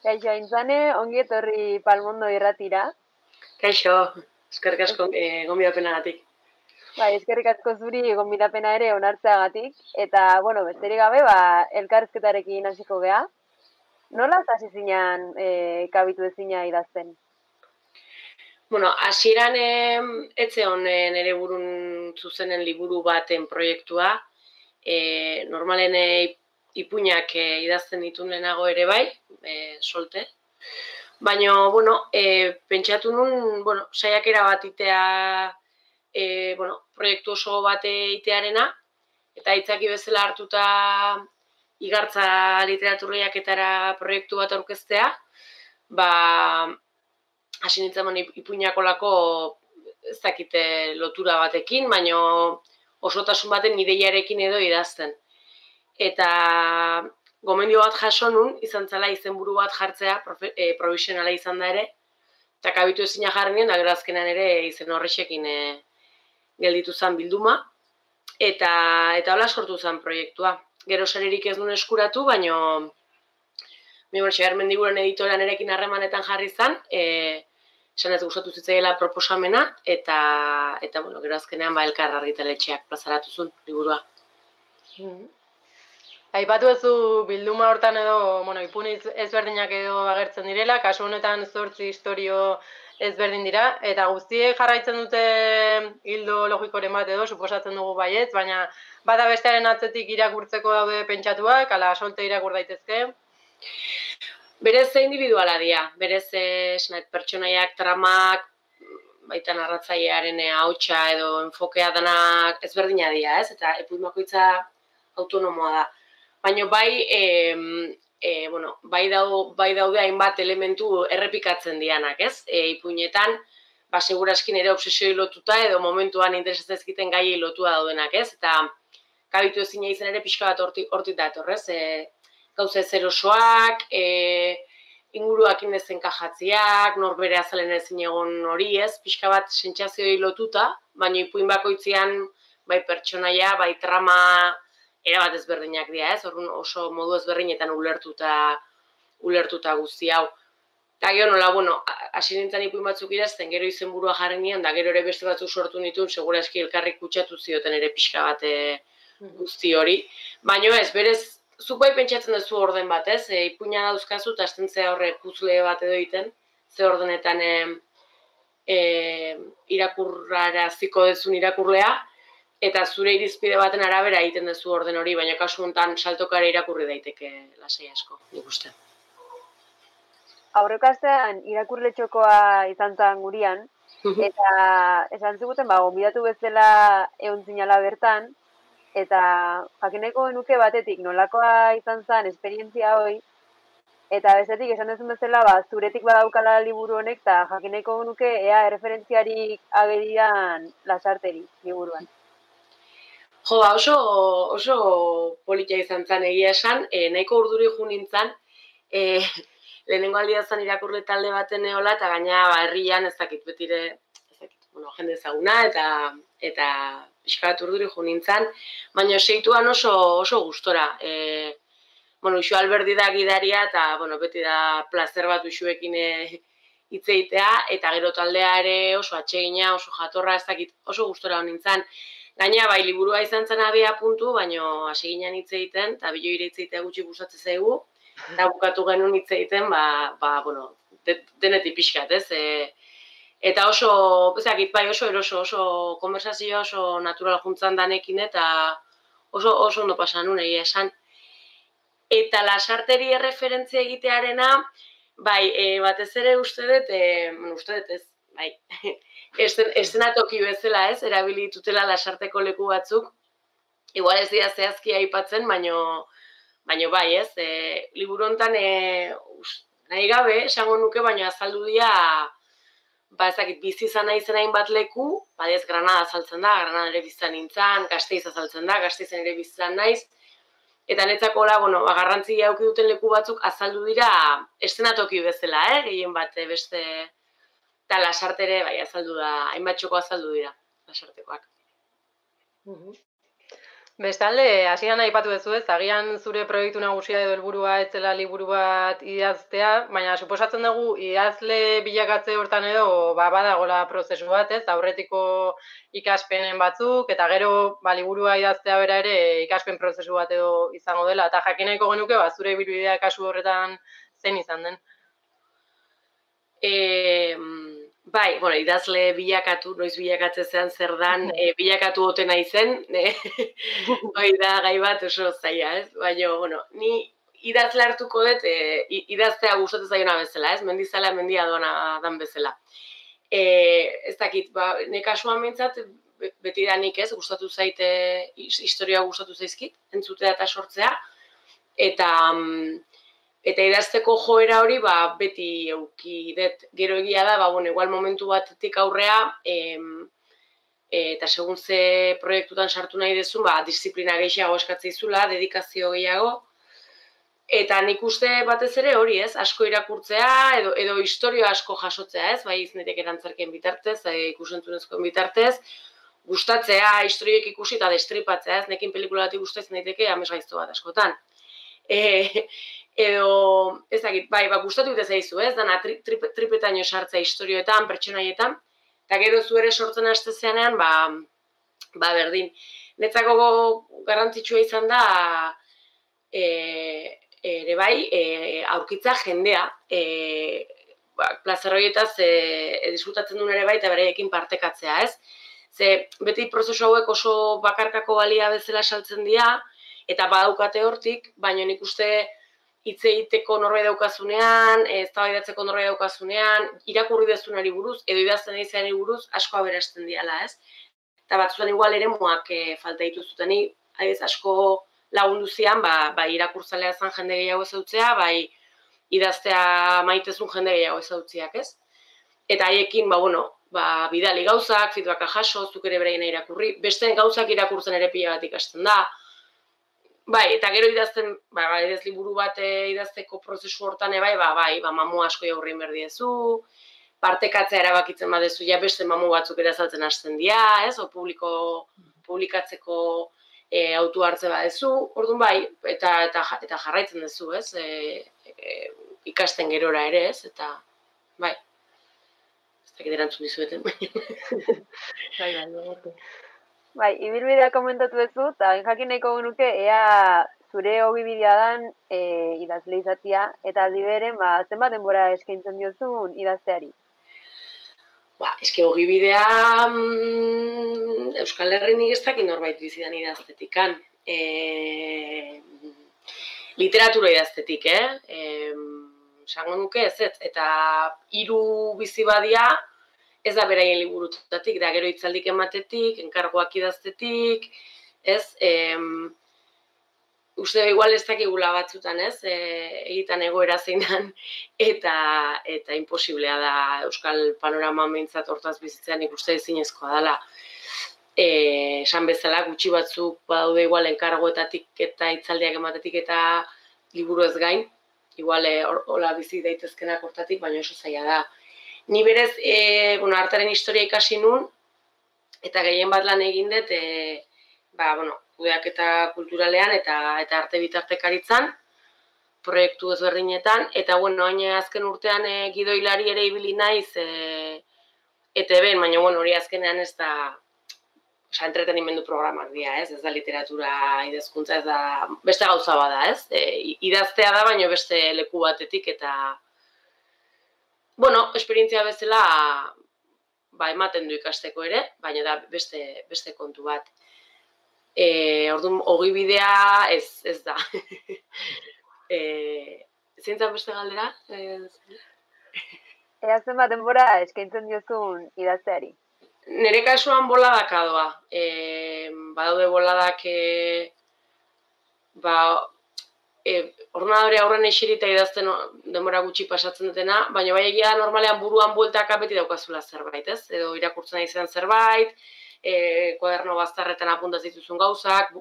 Kaixo, aintzane, ongi etorri palmondo irratira. Kaixo, eskerrik asko e, gatik. Bai, eskerrik asko zuri gonbidapena ere onartzeagatik. Eta, bueno, besterik gabe, ba, elkarrezketarekin hasiko gea. Nola hasi zinean e, kabitu ezina idazten? Bueno, hasieran etze honen ere burun zuzenen liburu baten proiektua. E, normalen e, ipuñak e, idazten ditu lehenago ere bai, e, solte. Baina, bueno, e, pentsatu nun, bueno, saiakera bat itea, e, bueno, proiektu oso bate itearena, eta itzaki bezala hartuta igartza literaturriak etara proiektu bat aurkeztea, ba, hasi nintzen man ipuñako ez dakite lotura batekin, baina osotasun baten ideiarekin edo idazten eta gomendio bat jaso nun, izan zela izenburu bat jartzea, profe, e, provisionala izan da ere, eta kabitu ezina jarri nien, agerazkenan ere izen horrexekin e, gelditu zen bilduma, eta eta hola sortu zen proiektua. Gero sarerik ez duen eskuratu, baino mi hor xegar mendiguren editoran erekin harremanetan jarri zen, e, esan ez gustatu zitzaiela proposamena, eta, eta bueno, gero azkenean ba elkar argitaletxeak plazaratu zuen, liburua. Mm Aipatu ezu bilduma hortan edo, bueno, ipuniz ezberdinak edo agertzen direla, kasu honetan zortzi historio ezberdin dira, eta guztiek jarraitzen dute hildo logikoren bat edo, suposatzen dugu baietz, baina bada bestearen atzetik irakurtzeko daude pentsatuak, ala solte irakur daitezke. Berez individuala dira, berez esnait pertsonaiak, tramak, baita narratzailearen hautsa edo enfokea danak ezberdina dira, ez? Eta epuimakoitza autonomoa da baina bai, e, e, bueno, bai, dau, bai daude hainbat elementu errepikatzen dianak, ez? E, ipuinetan, ba, seguraskin ere obsesioi lotuta edo momentuan interesatzen ezkiten gai lotua daudenak, ez? Eta kabitu ezin izan ere pixka bat horti, horti datorrez, e, gauza ez erosoak, e, inguruak indezen kajatziak, norbere azalen ezin egon hori ez, pixka bat sentsazioei lotuta, baina ipuin bakoitzean bai pertsonaia, bai trama, era bat ezberdinak dira, ez? Orrun oso modu ezberdinetan ulertuta ulertuta guzti hau. Ta gero nola, bueno, hasi nintzen ipuin batzuk idazten, gero izenburua jarri nian, da gero ere beste batzuk sortu nituen, segura eski elkarrik kutsatu zioten ere pixka bat eh, guzti hori. Baina ez, berez, zuk bai pentsatzen duzu orden bat, ez? E, ipuina dauzkazu, eta azten zea horre puzle bat edo egiten, ze ordenetan e, e, irakurrara ziko dezun irakurlea, eta zure irizpide baten arabera egiten duzu orden hori, baina kasu honetan saltokare irakurri daiteke lasai asko, nik uste. Aurrekastean irakurle txokoa izan zen gurian, mhm. eta esan ziguten, ba, gombidatu bezala egon zinala bertan, eta jakineko nuke batetik nolakoa izan zen esperientzia hoi, eta bezetik esan duzun bezala, ba, zuretik badaukala liburu honek, eta jakineko nuke ea referentziarik agedian lasarteri liburuan. Jo, ba, oso, oso politia izan zen egia esan, e, nahiko urduri jo nintzen, e, lehenengo aldia zen irakurle talde baten eola, eta gaina ba, herrian ez dakit betire, ez dakit, bueno, jende ezaguna, eta eta pixka bat urduri jo nintzen, baina seituan oso, oso gustora. E, bueno, usu alberdi da gidaria, eta bueno, beti da plazer bat usuekin hitzeitea, eta gero taldea ere oso atsegina, oso jatorra, ez dakit, oso gustora nintzen. Gaina, bai, liburua izan zen abia puntu, baino hasi ginen hitz egiten, eta bilo ire hitz gutxi gusatze zaigu, eta bukatu genuen hitz egiten, ba, ba, bueno, de, denetik pixkat, ez? E, eta oso, bezakit, bai, oso eroso, oso konversazioa oso natural juntzan danekin, eta oso, oso ondo pasan nuen egia esan. Eta lasarteri erreferentzia egitearena, bai, e, batez ere uste dut, e, uste dut ez, bai, estenatoki bezala ez, erabili ditutela lasarteko leku batzuk, igual ez dira zehazki aipatzen, baino, baino bai ez, e, liburu honetan e, nahi gabe, esango nuke, baino azaldu dira, ba ezakit, bizi izan nahi zen hainbat leku, ba ez Granada azaltzen da, Granada ere bizan nintzen, Gasteiz azaltzen da, Gasteizen ere bizan naiz, eta netzako la, bueno, ba, garrantzi duten leku batzuk azaldu dira estenatoki bezala, eh, gehien bat beste eta lasartere, bai, azaldu da, hainbat txoko azaldu dira, lasartekoak. Mhm. Bestalde, hasieran aipatu duzu ez, agian zure proiektu nagusia edo helburua etzela liburu bat idaztea, baina suposatzen dugu idazle bilakatze hortan edo ba, badagola prozesu bat ez, aurretiko ikaspenen batzuk, eta gero ba, liburua idaztea bera ere ikaspen prozesu bat edo izango dela, eta jakineko genuke ba, zure bilbidea kasu horretan zen izan den. E, Bai, bueno, idazle bilakatu, noiz bilakatze zean zer dan, e, bilakatu otena izen, e, hoi da gai bat oso zaila, ez? Baina, bueno, ni idazle hartuko dut, e, idaztea gustatu zaiona bezala, ez? Mendizala, mendia doana dan bezala. E, ez dakit, ba, nekasuan mintzat, beti da nik ez, gustatu zaite, historia gustatu zaizkit, entzutea eta sortzea, eta... Mm, eta idazteko joera hori ba, beti euki dut gero egia da, ba, bueno, igual momentu batetik aurrea, em, eta segun ze proiektutan sartu nahi dezu, ba, disiplina gehiago eskatzea izula, dedikazio gehiago, eta nik uste batez ere hori ez, asko irakurtzea, edo, edo historio asko jasotzea ez, bai iznetek erantzarken bitartez, e, ikusentzunezkoen bitartez, gustatzea, historioek ikusi eta destripatzea ez, nekin pelikula bat gustatzen daiteke amesgaiztu bat askotan. E, edo ez dakit, bai, ba, gustatu dute zaizu, ez, dana tri, tri, tripetaino sartzea historioetan, pertsonaietan, eta gero zu ere sortzen haste zeanean, ba, ba, berdin. Netzako garrantzitsua izan da, e, ere bai, e, aurkitza jendea, e, ba, plazer horietaz e, e, diskutatzen duen ere bai, eta bereiekin partekatzea, ez? Ze, beti prozesu hauek oso bakarkako balia bezala saltzen dira, eta badaukate hortik, baina nik uste, hitz egiteko norbait daukazunean, eztabaidatzeko norbait daukazunean, irakurri dezunari buruz edo idazten izanari buruz asko aberasten diala, ez? Eta batzuetan igual ere moak e, falta dituzuteni, aiz asko lagundu zian, ba, ba irakurtzalea zen jende gehiago ezautzea, bai idaztea maitezun jende gehiago ezautziak, ez? Eta haiekin, ba, bueno, ba, bidali gauzak, feedbacka jaso, zuk ere bereina irakurri, beste gauzak irakurtzen ere pila bat ikasten da, Bai, eta gero idazten, bai, bai, ez liburu bat eh, idazteko prozesu hortan bai, ba, bai, ba, mamu asko jaurri berdiezu, partekatzea erabakitzen badezu, ja beste mamu batzuk ere azaltzen hasten dira, ez, o publiko, publikatzeko e, autu hartze badezu, orduan bai, eta, eta, eta jarraitzen duzu, ez, e, ikasten gerora ere, ez, eta, bai, ez dakit erantzun dizueten, bai, bai, bai, Bai, ibilbidea komentatu duzu, eta jakin nahiko genuke, ea zure hobi dan e, idazle izatia, eta adiberen, ba, zenbat denbora eskaintzen diozun idazteari? Ba, eske hobi bidea mm, Euskal Herri nik ez dakit norbait bizidan idaztetikan. E, literatura idaztetik, eh? E, Sango nuke ez, ez, eta hiru bizi badia, ez da beraien liburutatik, da gero hitzaldik ematetik, enkargoak idaztetik, ez, em, uste igual ez dakigula batzutan, ez, e, egitan egoera zeinan, eta, eta imposiblea da Euskal Panorama meintzat hortaz bizitzean ikuste ezinezkoa dela. E, esan bezala, gutxi batzuk badaude igual enkargoetatik eta hitzaldiak ematetik eta liburu ez gain, igual e, hola bizi daitezkenak hortatik, baina oso zaila da. Ni berez, e, bueno, artaren historia ikasi nun, eta gehien bat lan egin dut, e, ba, bueno, kudeak eta kulturalean eta eta arte bitartekaritzan, proiektu ezberdinetan, eta bueno, hain azken urtean e, gidoilari ere ibili naiz, e, eta ben, baina bueno, hori azkenean ez da, oza, entretenimendu programak dira, ez, ez da literatura idazkuntza, ez da, beste gauza bada, ez, e, idaztea da, baina beste leku batetik, eta, bueno, esperientzia bezala ba, ematen du ikasteko ere, baina da beste, beste kontu bat. E, orduan, hogi bidea ez, ez da. e, Zintzen beste galdera? E, Ea zen bat denbora eskaintzen diozun idazteari? Nere kasuan boladak adoa. E, badaude boladak e, ba, e, ordenadore aurren esirita idazten denbora gutxi pasatzen dutena, baina bai egia normalean buruan bueltaka beti daukazula zerbait, ez? Edo irakurtzen izan zerbait, e, kuaderno bazterretan apuntaz dituzun gauzak,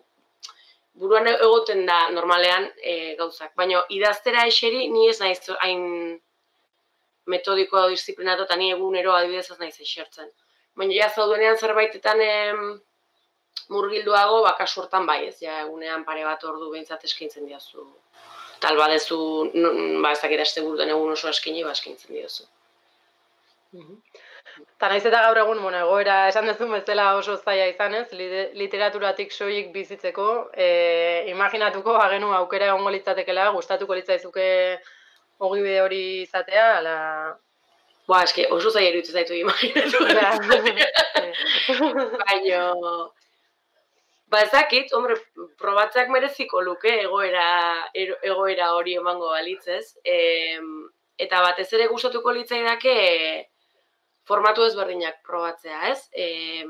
buruan egoten da normalean e, gauzak. Baina idaztera eseri ni ez naiz hain metodiko edo disiplinatu eta ni egunero adibidez ez naiz esertzen. Baina ja zauduenean zerbaitetan em, murgilduago, ba, kasu hortan bai, ez, ja, egunean pare bat ordu behintzat eskaintzen diazu. Tal badezu, ba, ez dakit aste den egun oso eskini, ba, eskaintzen diazu. Eta naiz eta gaur egun, bueno, egoera esan duzun bezala oso zaila izan ez, literaturatik soilik bizitzeko, e, imaginatuko agenu aukera egongo litzatekela, gustatuko litzaizuke ogi bide hori izatea, ala... Ba, eske, oso zaila iruditzen zaitu imaginatu. Baina, ba ezakit, hombre, probatzak mereziko luke egoera, egoera hori emango balitzez. E, eta batez ere gustatuko litzaidake, formatu ezberdinak probatzea, ez? E,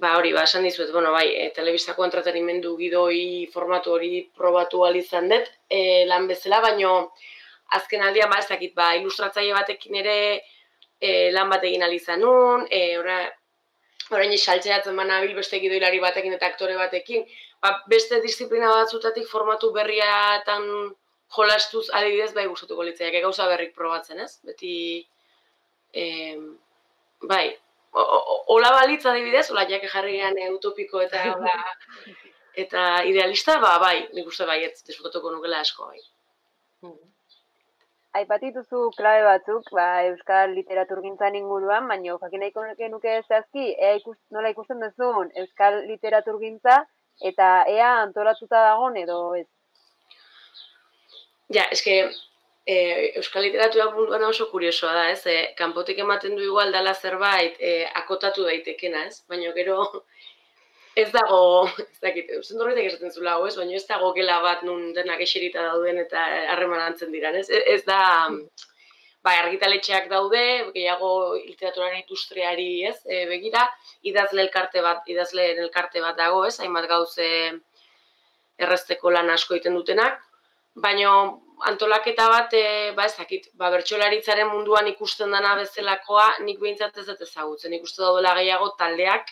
ba hori, ba, esan dizuet, bueno, bai, e, telebistako entretenimendu gidoi formatu hori probatu alizan dut, e, lan bezala, baino azken aldian, ba, ez dakit, ba, ilustratzaile batekin ere e, lan bat egin alizan nun, e, ora, orain saltzeatzen bana bil beste gidoilari batekin eta aktore batekin, ba, beste disiplina batzutatik formatu berriatan jolastuz adibidez, bai, gustatuko litzaiak, gauza berrik probatzen, ez? Beti, e, bai, hola balitza adibidez, hola jake jarri utopiko eta hola, eta idealista, ba, bai, nik uste bai, ez disfrutatuko nukela asko, bai. Aipatituzu klabe batzuk, ba, Euskal Literaturgintzan inguruan, baina jakin nahiko nuke zehazki, ea ikus, nola ikusten duzun Euskal Literaturgintza, eta ea antolatuta dagoen edo ez? Ja, eske, e, euskal literatura munduan oso kuriosoa da, ez? E, kanpotik ematen du igual dala zerbait e, akotatu daitekena, ez? Baina gero ez dago, ez dakit, zen horretak esaten zula, ez? Baina ez dago gela bat nun denak eserita dauden eta harreman antzen diran, ez? Ez da, ba, argitaletxeak daude, gehiago literaturaren industriari, ez? E, begira, idazle elkarte bat, idazle elkarte bat dago, ez? Hainbat gauze errezteko lan asko egiten dutenak, baina antolaketa bat, e, ba ezakit, ba bertsolaritzaren munduan ikusten dana bezalakoa, nik behintzat ez dut ezagutzen. Ikusten daudela gehiago taldeak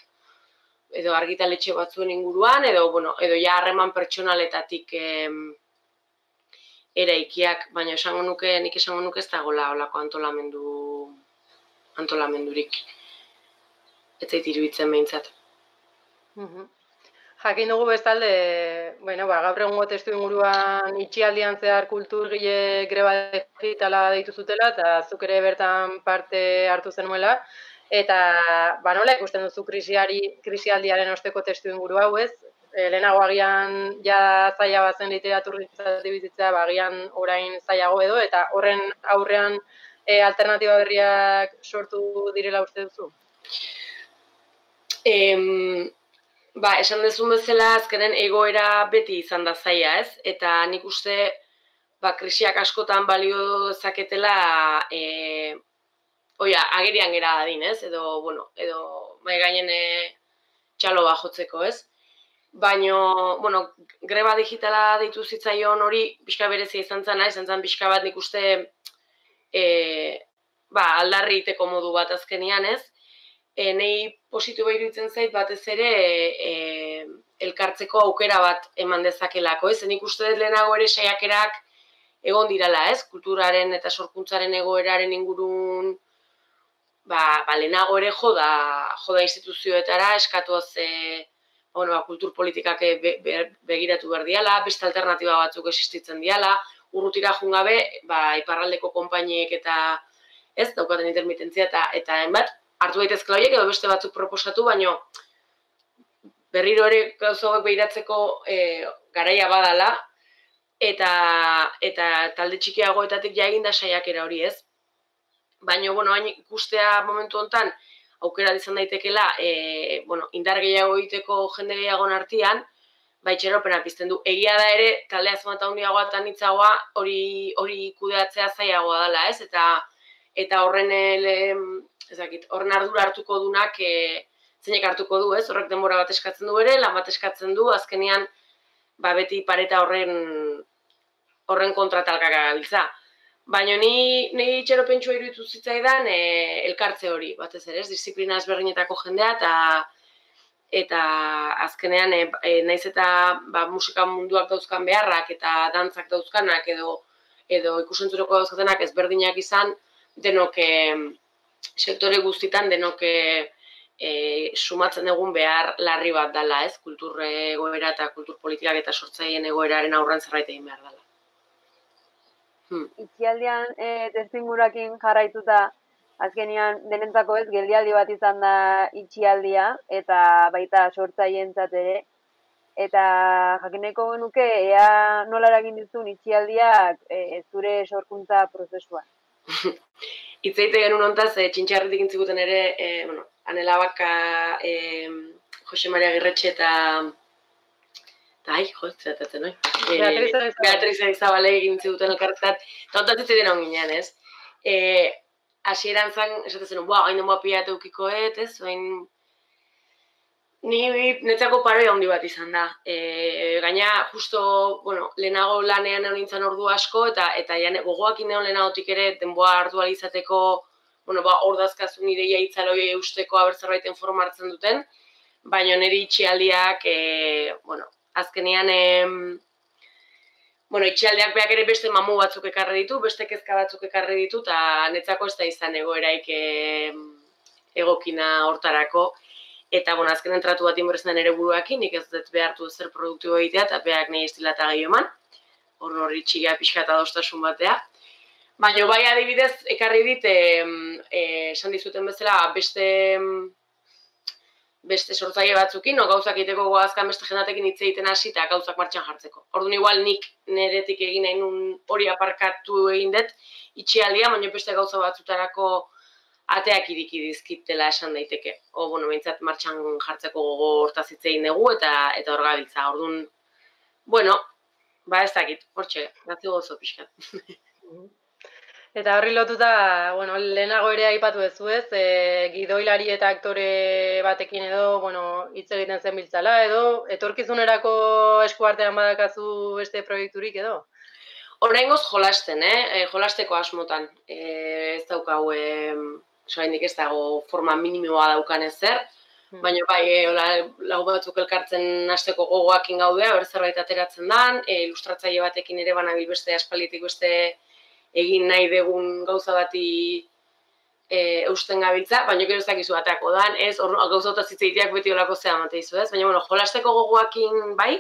edo argitaletxe batzuen inguruan edo bueno, edo ja harreman pertsonaletatik em, eraikiak, baina esango nuke, nik esango nuke ez dagoela holako antolamendu antolamendurik. Ez zait iruditzen behintzat. Mhm. Jakin dugu bestalde, bueno, ba, gaur egungo testu inguruan itxialdian zehar kulturgile greba digitala deitu zutela, eta zuk ere bertan parte hartu zenuela. Eta, ba, nola ikusten duzu krisiari, krisialdiaren osteko testu inguru hau ez? E, lehenago agian ja zaila bazen literaturritzatik bizitzea, ba, agian orain zailago edo, eta horren aurrean e, alternatiba berriak sortu direla uste duzu? Em, Ba, esan dezun bezala azkenen egoera beti izan da zaia, ez? Eta nik uste, ba, krisiak askotan balio zaketela, e, oia, agerian gera adin, ez? Edo, bueno, edo, mai gainen txalo bajotzeko, ez? Baina, bueno, greba digitala deitu zitzaion hori, pixka berezia izan zen, izan zen pixka bat nik uste, e, ba, aldarri iteko modu bat azkenian, ez? e, nei positu iruditzen zait batez ere e, elkartzeko aukera bat eman dezakelako, ez? Nik uste dut lehenago ere saiakerak egon dirala, ez? Kulturaren eta sorkuntzaren egoeraren ingurun ba, ba lehenago ere joda, joda instituzioetara eskatu ze bueno, ba, kultur politikak be, begiratu behar diala, beste alternatiba batzuk existitzen diala, urrutira jungabe, ba, iparraldeko konpainiek eta ez, daukaten intermitentzia eta eta hainbat, hartu daitezke horiek edo beste batzuk proposatu, baino berriro ere gauza hauek behiratzeko e, garaia badala eta eta talde txikiagoetatik ja egin da saiakera hori, ez? Baino bueno, hain ikustea momentu hontan aukera izan daitekela, e, bueno, indar gehiago egiteko jende gehiagon artean, bai txeropena pizten du. Egia da ere, talde azmata hundiagoa eta nitzagoa hori, hori kudeatzea zaiagoa dela, ez? Eta, eta horren ezakit, horren ardura hartuko dunak e, zeinek hartuko du, ez? Horrek denbora bat eskatzen du ere, lan bat eskatzen du, azkenean ba beti pareta horren horren kontra talka gabiltza. Baina ni ni itxeropentsua iruditu zitzaidan e, elkartze hori, batez ere, ez? Disiplina ezberdinetako jendea eta eta azkenean e, e, naiz eta ba, musika munduak dauzkan beharrak eta dantzak dauzkanak edo edo ikusentzureko dauzkatenak ezberdinak izan denok sektore guztitan denok e, sumatzen egun behar larri bat dala, ez? Kultur egoera eta kultur politikak eta sortzaien egoeraren aurran zerbait egin behar dala. Hmm. Itxialdian e, testimurakin jarraituta, azkenian denentzako ez, geldialdi bat izan da itxialdia, eta baita sortzaien ere, eta jakineko genuke, ea nola eragin dizun itxialdiak e, zure sorkuntza prozesua. Itzeite genuen ontaz, e, txintxarretik intzikuten ere, e, bueno, anela baka e, Jose Maria Girretxe eta eta ai, jo, zeratzen, noi? E, Beatriz Aizabale egin ziguten elkartzat, eta ontat ez ziren onginean, ez? E, Asieran zan, esatzen zen, bua, gain denboa pilatu ukikoet, ez? Bain, Ni netzako pare handi bat izan da. E, gaina, justo, bueno, lehenago lanean egon nintzen ordu asko, eta eta jane, gogoak ineon lehenagotik ere, denboa hartu izateko, bueno, ba, ordazkazun ideia itzaloi eusteko abertzarbaiten formartzen duten, baina niri itxialdiak, e, bueno, azkenean, em, bueno, itxialdiak beak ere beste mamu batzuk ekarri ditu, beste kezka batzuk ekarri ditu, eta netzako ez da izan egoeraik egokina hortarako, Eta, bueno, azken entratu bat inbertzen ere buruakin, nik ez dut behartu zer produktibo egitea, eta beak nahi estila eta gehi eman. Hor hori txiga pixka eta dostasun batea. Baina, bai adibidez, ekarri dit, e, esan dizuten bezala, beste beste sortzaile batzukin, no, gauzak egiteko goazkan beste jendatekin hitz egiten hasi eta gauzak martxan jartzeko. Orduan igual nik neretik egin nahi nun hori aparkatu egin dut, itxialdia, baina beste gauza batzutarako ateak iriki dizkitela esan daiteke. O, bueno, behintzat martxan jartzeko gogo hortaz hitzein dugu eta eta hor gabiltza. Orduan, bueno, ba ez dakit, hortxe, gatzi gozo pixkat. Eta horri lotuta, bueno, lehenago ere aipatu ez ez, e, gidoilari eta aktore batekin edo, bueno, hitz egiten zen biltzala, edo, etorkizunerako eskuartean badakazu beste proiekturik edo? Horrengoz jolasten, eh? E, jolasteko asmotan. E, ez daukau, e, soaindik ez dago forma minimoa daukan ezer, hmm. baina bai, e, ola, lau batzuk elkartzen hasteko gogoakin gaude, ber zerbait ateratzen dan, e, ilustratzaile batekin ere banabil beste aspalitik beste egin nahi degun gauza bati e, eusten gabiltza, baina gero ez dakizu ateako dan, ez, hor gauza eta zitzeiteak beti olako zea mateizu, ez? Baina, bueno, jolasteko gogoakin bai,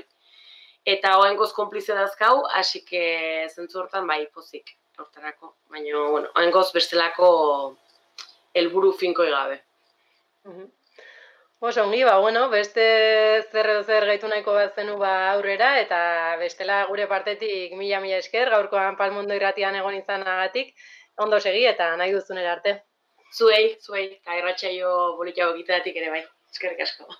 eta oengoz konplize dazkau, hasi que zentzu hortan bai pozik hortarako. Baina, bueno, oengoz bestelako helburu finko egabe. Oso, ongi, ba, bueno, beste zer zer gaitu nahiko bat zenu ba aurrera, eta bestela gure partetik mila-mila esker, gaurkoan palmondo irratian egon izanagatik, ondo segi eta nahi duzunera arte. Zuei, zuei, eta irratxaio bolitiago ere bai, eskerrik asko.